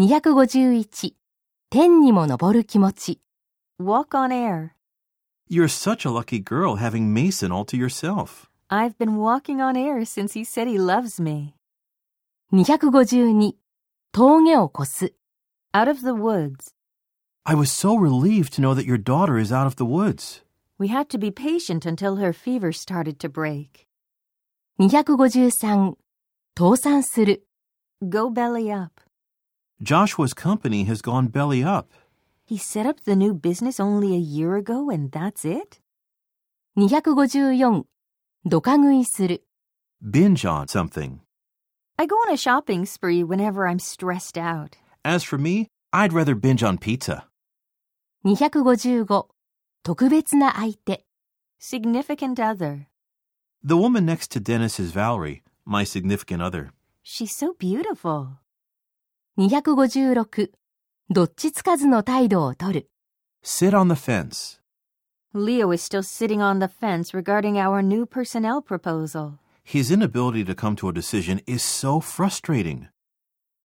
251天にも昇る気持ち Walk on air. You're such a lucky girl having Mason all to yourself. I've been walking on air since he said he loves me. 252峠を越す Out of the woods. I was so relieved to know that your daughter is out of the woods. We had to be patient until her fever started to break. 253倒産する Go belly up. Joshua's company has gone belly up. He set up the new business only a year ago and that's it? 254ドカ食いする Binge on something. I go on a shopping spree whenever I'm stressed out. As for me, I'd rather binge on pizza. 255特別な相手 Significant other. The woman next to Dennis is Valerie, my significant other. She's so beautiful. 256どっちつかずの態度をとる Sit on the fence. Leo is still sitting on the fence regarding our new personnel proposal. His inability to come to a decision is so frustrating.